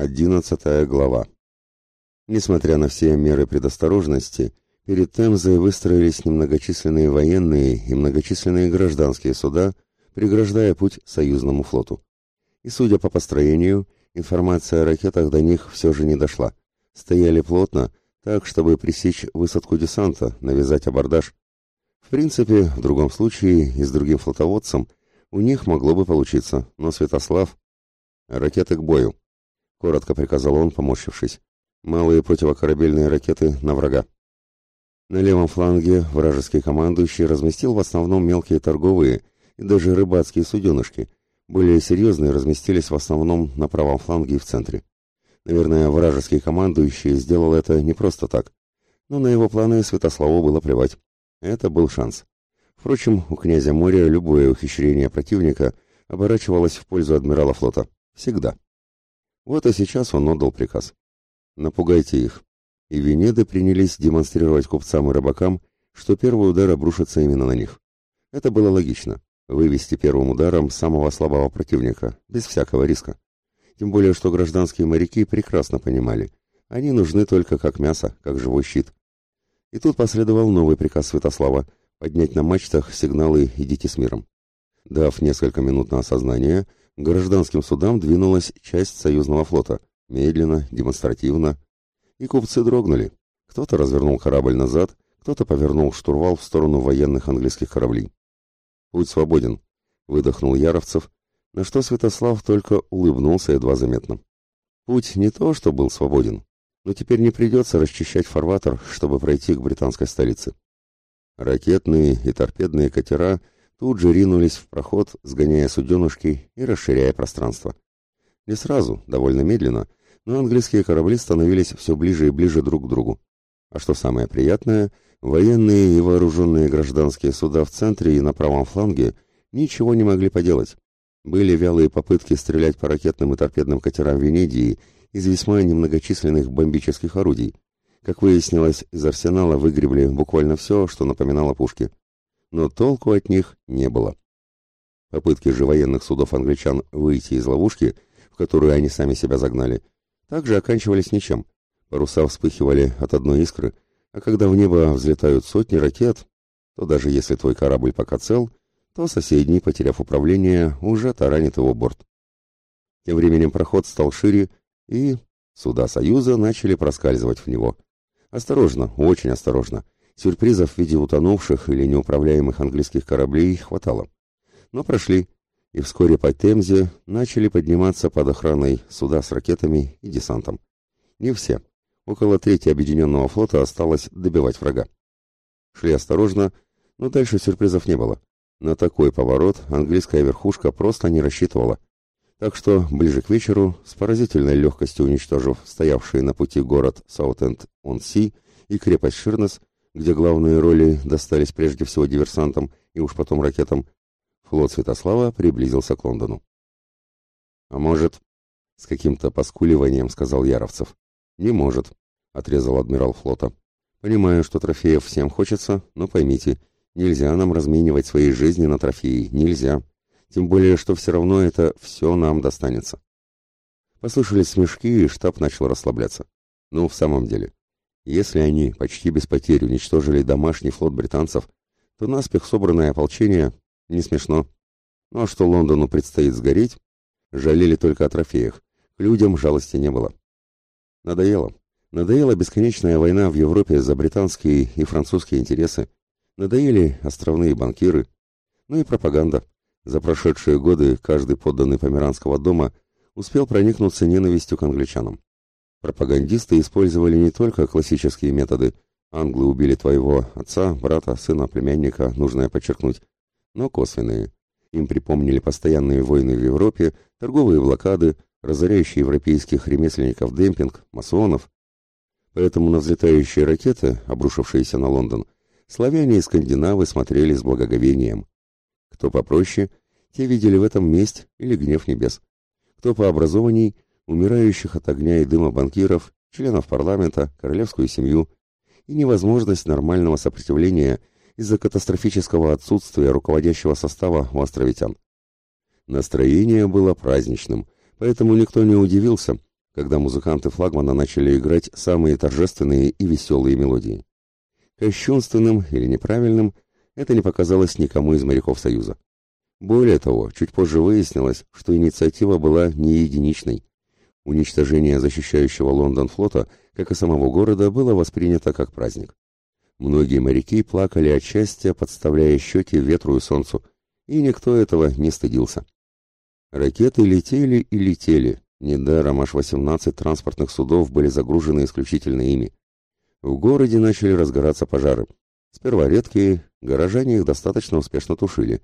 Одиннадцатая глава. Несмотря на все меры предосторожности, перед Темзой выстроились немногочисленные военные и многочисленные гражданские суда, преграждая путь союзному флоту. И судя по построению, информация о ракетах до них все же не дошла. Стояли плотно, так, чтобы пресечь высадку десанта, навязать абордаж. В принципе, в другом случае и с другим флотоводцем у них могло бы получиться, но Святослав... «Ракеты к бою», — коротко приказал он, поморщившись. «Малые противокорабельные ракеты на врага». На левом фланге вражеский командующий разместил в основном мелкие торговые и даже рыбацкие суденышки. Более серьезные разместились в основном на правом фланге и в центре. Наверное, вражеский командующий сделал это не просто так. Но на его планы Святославу было плевать. Это был шанс. Впрочем, у князя моря любое ухищрение противника оборачивалось в пользу адмирала флота. Всегда. Вот и сейчас он отдал приказ. Напугайте их. И Венеды принялись демонстрировать купцам и рыбакам, что первый удар обрушится именно на них. Это было логично. Вывести первым ударом самого слабого противника, без всякого риска. Тем более, что гражданские моряки прекрасно понимали. Они нужны только как мясо, как живой щит. И тут последовал новый приказ Святослава – поднять на мачтах сигналы «Идите с миром». Дав несколько минут на осознание, к гражданским судам двинулась часть союзного флота, медленно, демонстративно, и купцы дрогнули. Кто-то развернул корабль назад, кто-то повернул штурвал в сторону военных английских кораблей. «Путь свободен», — выдохнул Яровцев, на что Святослав только улыбнулся едва заметно. Путь не то, что был свободен, но теперь не придется расчищать фарватер, чтобы пройти к британской столице. Ракетные и торпедные катера тут же ринулись в проход, сгоняя суденышки и расширяя пространство. Не сразу, довольно медленно, но английские корабли становились все ближе и ближе друг к другу. А что самое приятное, военные и вооруженные гражданские суда в центре и на правом фланге ничего не могли поделать. Были вялые попытки стрелять по ракетным и торпедным катерам Венедии из весьма немногочисленных бомбических орудий, как выяснилось, из арсенала выгребли буквально все, что напоминало пушки. Но толку от них не было. Попытки же военных судов англичан выйти из ловушки, в которую они сами себя загнали, также оканчивались ничем. Паруса вспыхивали от одной искры, а когда в небо взлетают сотни ракет, то даже если твой корабль пока цел, то соседний, потеряв управление, уже таранит его борт. Тем временем проход стал шире, и суда Союза начали проскальзывать в него – Осторожно, очень осторожно. Сюрпризов в виде утонувших или неуправляемых английских кораблей хватало. Но прошли, и вскоре по Темзе начали подниматься под охраной суда с ракетами и десантом. Не все. Около трети объединенного флота осталось добивать врага. Шли осторожно, но дальше сюрпризов не было. На такой поворот английская верхушка просто не рассчитывала. Так что ближе к вечеру, с поразительной легкостью уничтожив стоявший на пути город Саутенд-он-Си и крепость Ширнес, где главные роли достались прежде всего диверсантам и уж потом ракетам, флот Святослава приблизился к Лондону. «А может...» — с каким-то поскуливанием сказал Яровцев. «Не может», — отрезал адмирал флота. «Понимаю, что трофеев всем хочется, но поймите, нельзя нам разменивать свои жизни на трофеи, нельзя». Тем более, что все равно это все нам достанется. Послышались смешки, и штаб начал расслабляться. Ну, в самом деле, если они почти без потерь уничтожили домашний флот британцев, то наспех собранное ополчение не смешно. Ну а что Лондону предстоит сгореть, жалели только о трофеях, к людям жалости не было. Надоело. Надоела бесконечная война в Европе за британские и французские интересы. Надоели островные банкиры. Ну и пропаганда. За прошедшие годы каждый подданный Померанского дома успел проникнуться ненавистью к англичанам. Пропагандисты использовали не только классические методы «англы убили твоего отца, брата, сына, племянника», нужно подчеркнуть, но косвенные. Им припомнили постоянные войны в Европе, торговые блокады, разоряющие европейских ремесленников демпинг, масонов. Поэтому на взлетающие ракеты, обрушившиеся на Лондон, славяне и скандинавы смотрели с благоговением. Кто попроще, те видели в этом месть или гнев небес. Кто пообразованней, умирающих от огня и дыма банкиров, членов парламента, королевскую семью и невозможность нормального сопротивления из-за катастрофического отсутствия руководящего состава у островитян. Настроение было праздничным, поэтому никто не удивился, когда музыканты флагмана начали играть самые торжественные и веселые мелодии. Кощунственным или неправильным это не показалось никому из моряков Союза. Более того, чуть позже выяснилось, что инициатива была не единичной. Уничтожение защищающего Лондон флота, как и самого города, было воспринято как праздник. Многие моряки плакали от счастья, подставляя щеки ветру и солнцу, и никто этого не стыдился. Ракеты летели и летели, недаром аж 18 транспортных судов были загружены исключительно ими. В городе начали разгораться пожары. Сперва редкие, горожане их достаточно успешно тушили.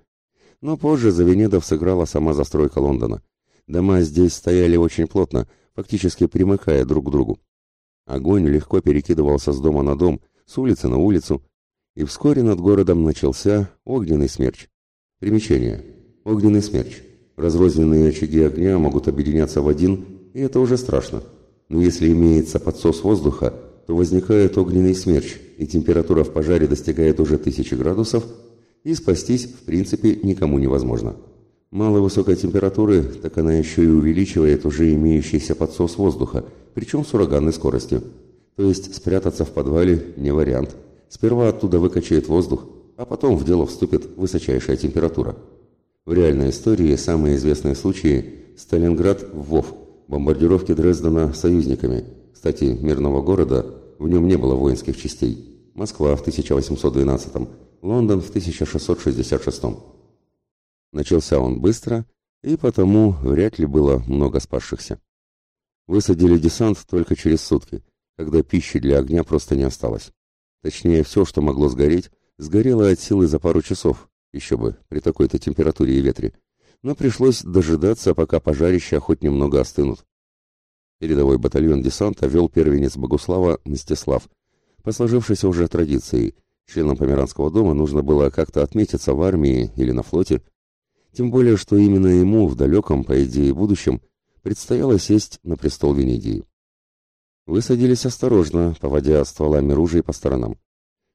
Но позже за Венедов сыграла сама застройка Лондона. Дома здесь стояли очень плотно, фактически примыкая друг к другу. Огонь легко перекидывался с дома на дом, с улицы на улицу, и вскоре над городом начался огненный смерч. Примечание. Огненный смерч. Разрозненные очаги огня могут объединяться в один, и это уже страшно. Но если имеется подсос воздуха, то возникает огненный смерч, и температура в пожаре достигает уже тысячи градусов, и спастись в принципе никому невозможно. Мало высокой температуры, так она еще и увеличивает уже имеющийся подсос воздуха, причем с ураганной скоростью. То есть спрятаться в подвале не вариант. Сперва оттуда выкачает воздух, а потом в дело вступит высочайшая температура. В реальной истории самые известные случаи – Сталинград в ВОВ, бомбардировки Дрездена союзниками. Кстати, мирного города, в нем не было воинских частей. Москва в 1812 Лондон в 1666 Начался он быстро, и потому вряд ли было много спасшихся. Высадили десант только через сутки – когда пищи для огня просто не осталось. Точнее, все, что могло сгореть, сгорело от силы за пару часов, еще бы, при такой-то температуре и ветре. Но пришлось дожидаться, пока пожарища хоть немного остынут. Передовой батальон десанта вел первенец Богуслава Мстислав. По сложившейся уже традиции, членам Померанского дома нужно было как-то отметиться в армии или на флоте, тем более, что именно ему в далеком, по идее, будущем предстояло сесть на престол Венедии. Высадились осторожно, поводя стволами ружей по сторонам.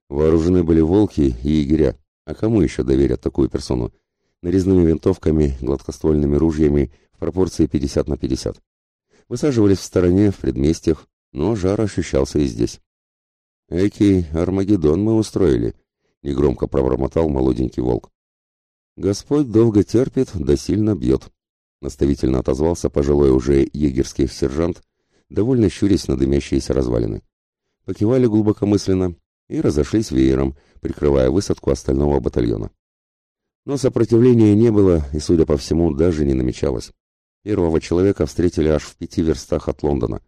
Вооружены были волки и егеря, а кому еще доверят такую персону? Нарезными винтовками, гладкоствольными ружьями в пропорции 50 на 50. Высаживались в стороне, в предместьях, но жар ощущался и здесь. «Эки, Армагеддон мы устроили», — негромко пробормотал молоденький волк. «Господь долго терпит, да сильно бьет», — наставительно отозвался пожилой уже егерский сержант, довольно щурясь на дымящиеся развалины. Покивали глубокомысленно и разошлись веером, прикрывая высадку остального батальона. Но сопротивления не было и, судя по всему, даже не намечалось. Первого человека встретили аж в пяти верстах от Лондона.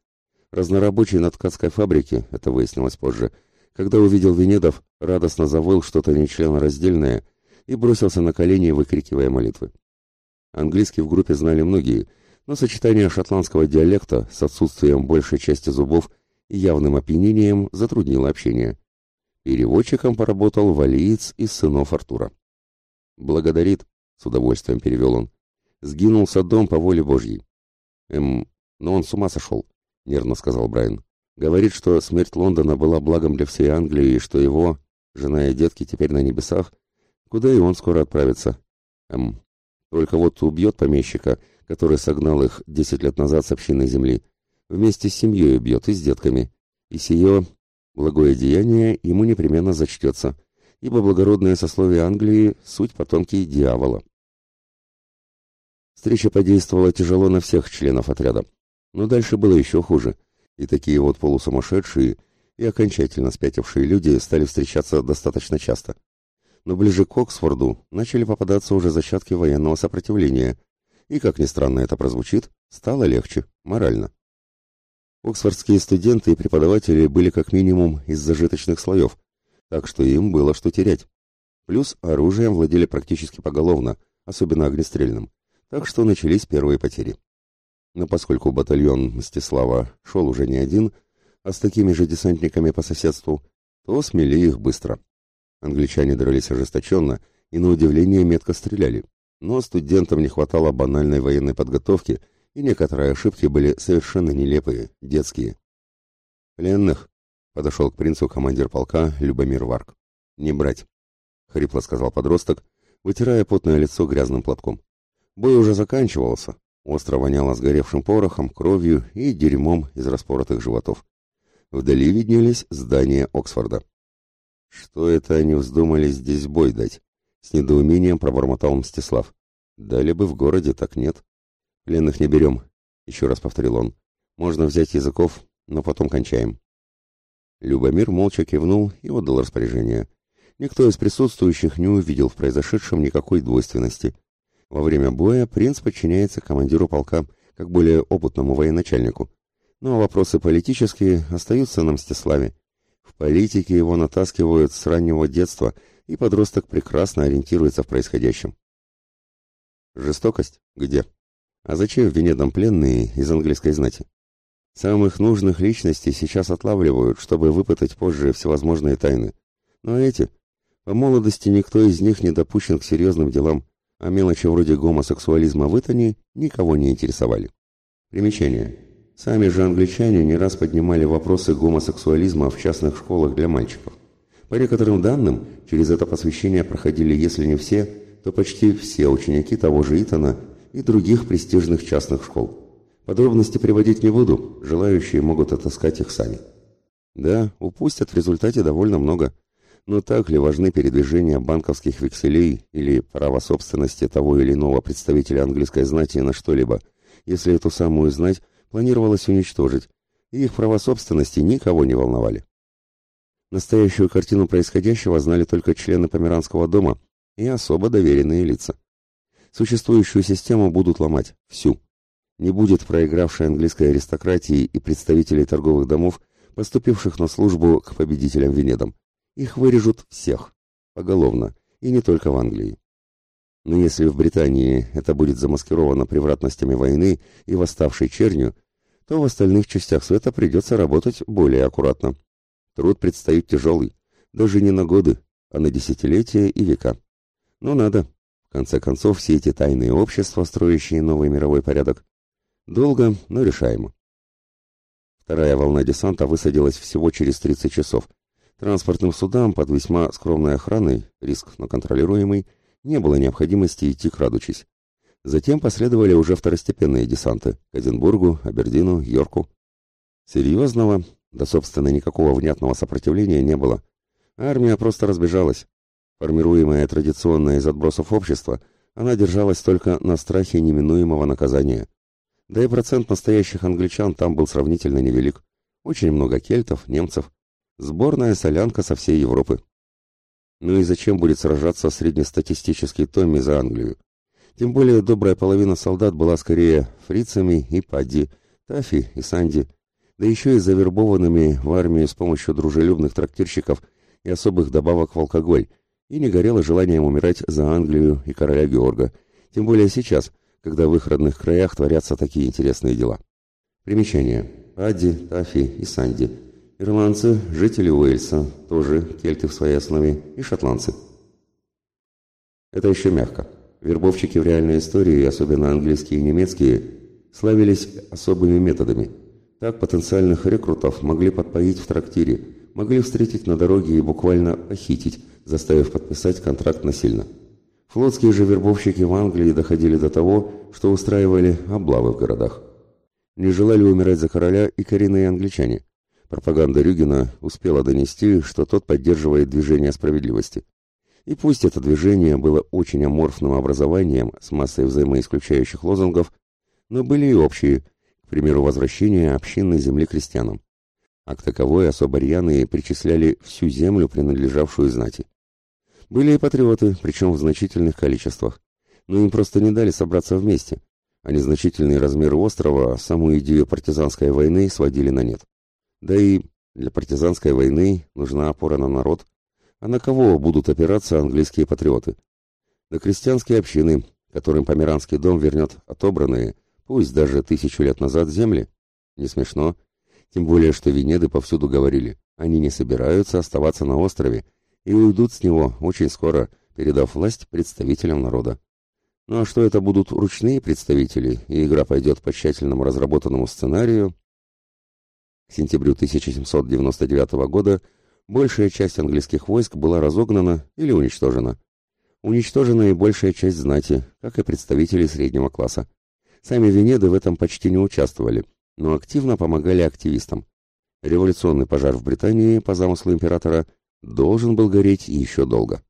Разнорабочий на ткацкой фабрике, это выяснилось позже, когда увидел Венедов, радостно завыл что-то нечленораздельное и бросился на колени, выкрикивая молитвы. Английский в группе знали многие – но сочетание шотландского диалекта с отсутствием большей части зубов и явным опьянением затруднило общение. Переводчиком поработал валиец из сынов Артура. «Благодарит», — с удовольствием перевел он. «Сгинулся дом по воле Божьей». «Эм, но он с ума сошел», — нервно сказал Брайан. «Говорит, что смерть Лондона была благом для всей Англии, и что его, жена и детки теперь на небесах, куда и он скоро отправится. Эм, только вот убьет помещика, который согнал их десять лет назад с общины земли, вместе с семьей бьет и с детками, и сие благое деяние ему непременно зачтется, ибо благородное сословие Англии — суть потомки дьявола. Встреча подействовала тяжело на всех членов отряда, но дальше было еще хуже, и такие вот полусумасшедшие и окончательно спятившие люди стали встречаться достаточно часто. Но ближе к Оксфорду начали попадаться уже зачатки военного сопротивления, и, как ни странно это прозвучит, стало легче, морально. Оксфордские студенты и преподаватели были как минимум из зажиточных слоев, так что им было что терять. Плюс оружием владели практически поголовно, особенно огнестрельным, так что начались первые потери. Но поскольку батальон Мстислава шел уже не один, а с такими же десантниками по соседству, то смели их быстро. Англичане дрались ожесточенно и, на удивление, метко стреляли но студентам не хватало банальной военной подготовки, и некоторые ошибки были совершенно нелепые, детские. «Пленных», — подошел к принцу командир полка Любомир Варк. «Не брать», — хрипло сказал подросток, вытирая потное лицо грязным платком. Бой уже заканчивался, Остро воняло сгоревшим порохом, кровью и дерьмом из распоротых животов. Вдали виднелись здания Оксфорда. «Что это они вздумали здесь бой дать?» С недоумением пробормотал Мстислав. «Дали бы в городе, так нет. Пленных не берем», — еще раз повторил он. «Можно взять языков, но потом кончаем». Любомир молча кивнул и отдал распоряжение. Никто из присутствующих не увидел в произошедшем никакой двойственности. Во время боя принц подчиняется командиру полка, как более опытному военачальнику. Ну а вопросы политические остаются на Мстиславе. В политике его натаскивают с раннего детства, и подросток прекрасно ориентируется в происходящем. Жестокость? Где? А зачем в Венедом пленные из английской знати? Самых нужных личностей сейчас отлавливают, чтобы выпытать позже всевозможные тайны. Но эти... По молодости никто из них не допущен к серьезным делам, а мелочи вроде гомосексуализма в Итане никого не интересовали. Примечание. Сами же англичане не раз поднимали вопросы гомосексуализма в частных школах для мальчиков. По некоторым данным, через это посвящение проходили, если не все, то почти все ученики того же Итана и других престижных частных школ. Подробности приводить не буду, желающие могут отыскать их сами. Да, упустят в результате довольно много. Но так ли важны передвижения банковских векселей или право собственности того или иного представителя английской знати на что-либо, если эту самую знать планировалось уничтожить, и их права собственности никого не волновали? Настоящую картину происходящего знали только члены Померанского дома и особо доверенные лица. Существующую систему будут ломать, всю не будет проигравшей английской аристократии и представителей торговых домов, поступивших на службу к победителям Венедам. Их вырежут всех, поголовно, и не только в Англии. Но если в Британии это будет замаскировано превратностями войны и восставшей чернью, то в остальных частях света придется работать более аккуратно. Труд предстоит тяжелый, даже не на годы, а на десятилетия и века. Но надо. В конце концов, все эти тайные общества, строящие новый мировой порядок, Долго, но решаемо. Вторая волна десанта высадилась всего через 30 часов. Транспортным судам под весьма скромной охраной, риск, но контролируемый, не было необходимости идти крадучись. Затем последовали уже второстепенные десанты к Эдинбургу, Абердину, Йорку. Серьезного, да собственно никакого внятного сопротивления не было. Армия просто разбежалась. Формируемая традиционно из отбросов общества, она держалась только на страхе неминуемого наказания. Да и процент настоящих англичан там был сравнительно невелик. Очень много кельтов, немцев. Сборная солянка со всей Европы. Ну и зачем будет сражаться среднестатистический Томми за Англию? Тем более добрая половина солдат была скорее фрицами и падди, тафи и санди, да еще и завербованными в армию с помощью дружелюбных трактирщиков и особых добавок в алкоголь, и не горело желанием умирать за Англию и короля Георга, тем более сейчас – когда в их родных краях творятся такие интересные дела. Примечание. Адди, Тафи и Санди. Ирландцы, жители Уэльса, тоже кельты в своей основе, и шотландцы. Это еще мягко. Вербовщики в реальной истории, особенно английские и немецкие, славились особыми методами. Так потенциальных рекрутов могли подпоить в трактире, могли встретить на дороге и буквально похитить, заставив подписать контракт насильно. Флотские же вербовщики в Англии доходили до того, что устраивали облавы в городах. Не желали умирать за короля и коренные англичане. Пропаганда Рюгена успела донести, что тот поддерживает движение справедливости. И пусть это движение было очень аморфным образованием с массой взаимоисключающих лозунгов, но были и общие, к примеру, возвращение общинной земли крестьянам. А к таковой особо рьяные причисляли всю землю, принадлежавшую знати. Были и патриоты, причем в значительных количествах. Но им просто не дали собраться вместе, а незначительные размеры острова саму идею партизанской войны сводили на нет. Да и для партизанской войны нужна опора на народ, а на кого будут опираться английские патриоты? На крестьянские общины, которым Померанский дом вернет отобранные, пусть даже тысячу лет назад, земли. Не смешно. Тем более, что Венеды повсюду говорили, они не собираются оставаться на острове и уйдут с него очень скоро, передав власть представителям народа. Ну а что это будут ручные представители, и игра пойдет по тщательному разработанному сценарию? К сентябрю 1799 года большая часть английских войск была разогнана или уничтожена. Уничтожена и большая часть знати, как и представителей среднего класса. Сами Венеды в этом почти не участвовали, но активно помогали активистам. Революционный пожар в Британии, по замыслу императора, должен был гореть еще долго.